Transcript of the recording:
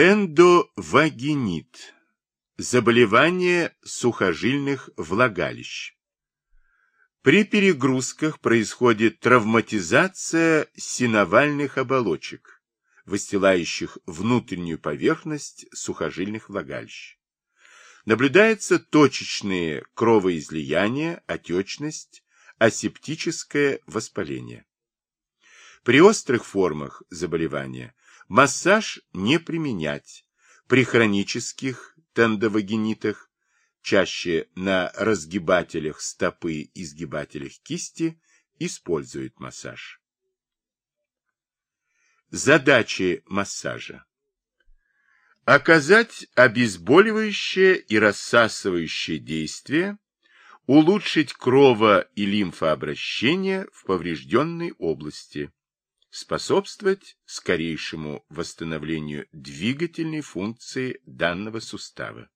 Тендовагинит. Заболевание сухожильных влагалищ. При перегрузках происходит травматизация синовальных оболочек, выстилающих внутреннюю поверхность сухожильных влагалищ. Наблюдаются точечные кровоизлияния, отечность, асептическое воспаление. При острых формах заболевания массаж не применять. При хронических тендовагинитах, чаще на разгибателях стопы и сгибателях кисти, используют массаж. Задачи массажа. Оказать обезболивающее и рассасывающее действие, улучшить крово- и лимфообращение в поврежденной области, способствовать скорейшему восстановлению двигательной функции данного сустава.